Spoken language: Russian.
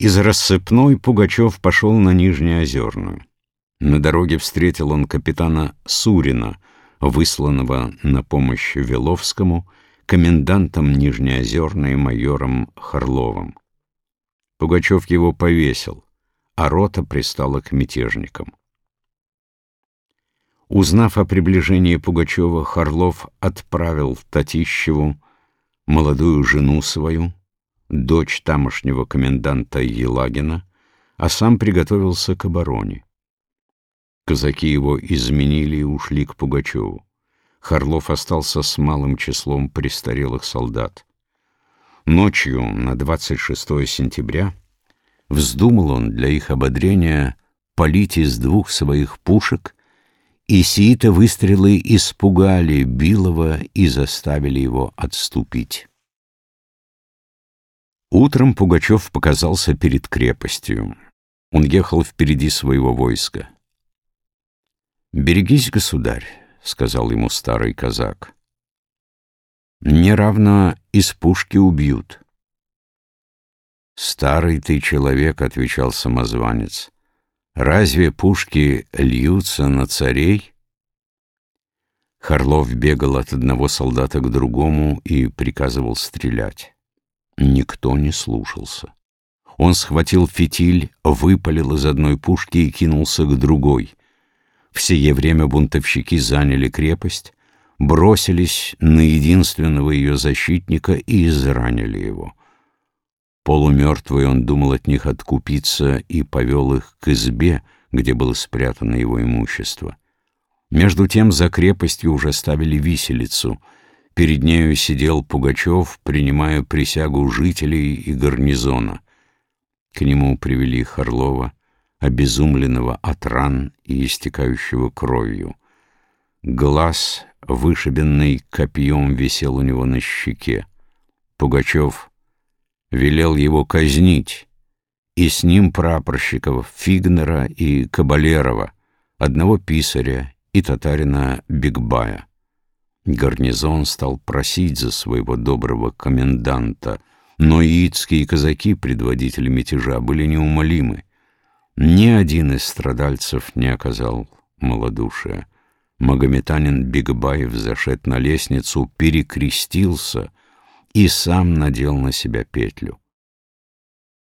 Из рассыпной Пугачев пошел на Нижнеозерную. На дороге встретил он капитана Сурина, высланного на помощь Веловскому, комендантом Нижнеозерной майором Харловым. Пугачев его повесил, а рота пристала к мятежникам. Узнав о приближении Пугачева, Харлов отправил Татищеву молодую жену свою, дочь тамошнего коменданта Елагина, а сам приготовился к обороне. Казаки его изменили и ушли к Пугачеву. Харлов остался с малым числом престарелых солдат. Ночью на 26 сентября вздумал он для их ободрения полить из двух своих пушек, и сии-то выстрелы испугали Билова и заставили его отступить. Утром Пугачев показался перед крепостью. Он ехал впереди своего войска. «Берегись, государь», — сказал ему старый казак. «Неравно из пушки убьют». «Старый ты человек», — отвечал самозванец. «Разве пушки льются на царей?» Харлов бегал от одного солдата к другому и приказывал стрелять. Никто не слушался. Он схватил фитиль, выпалил из одной пушки и кинулся к другой. В сие время бунтовщики заняли крепость, бросились на единственного ее защитника и изранили его. Полумертвый он думал от них откупиться и повел их к избе, где было спрятано его имущество. Между тем за крепостью уже ставили виселицу — Перед нею сидел Пугачев, принимая присягу жителей и гарнизона. К нему привели Харлова, обезумленного от ран и истекающего кровью. Глаз, вышибенный копьем, висел у него на щеке. Пугачев велел его казнить, и с ним прапорщиков Фигнера и Кабалерова, одного писаря и татарина Бигбая. Гарнизон стал просить за своего доброго коменданта, но иитские казаки, предводители мятежа, были неумолимы. Ни один из страдальцев не оказал малодушия. Магометанин Бигбаев зашед на лестницу, перекрестился и сам надел на себя петлю.